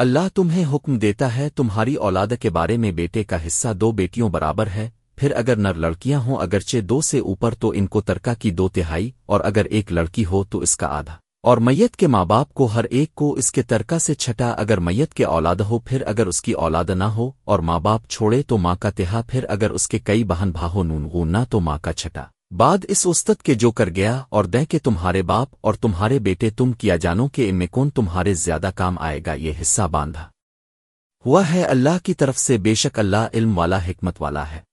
اللہ تمہیں حکم دیتا ہے تمہاری اولاد کے بارے میں بیٹے کا حصہ دو بیٹیوں برابر ہے، پھر اگر نر لڑکیاں ہوں، اگرچہ دو سے اوپر تو ان کو ترکا کی دو تہائی، اور اگر ایک لڑکی ہو تو اس کا آدھا۔ اور میت کے ماں باپ کو ہر ایک کو اس کے ترکا سے چھٹا اگر میت کے اولاد ہو، پھر اگر اس کی اولاد نہ ہو اور ماں باپ چھوڑے تو ماں کا تہا، پھر اگر اس کے کئی بہن بھاہو نون نہ تو ماں کا چھٹا۔ بعد اس استد کے جو کر گیا اور دیں کہ تمہارے باپ اور تمہارے بیٹے تم کیا جانو کہ ان میں کون تمہارے زیادہ کام آئے گا، یہ حصہ باندھا۔ ہوا ہے اللہ کی طرف سے بے شک اللہ علم والا، حکمت والا ہے۔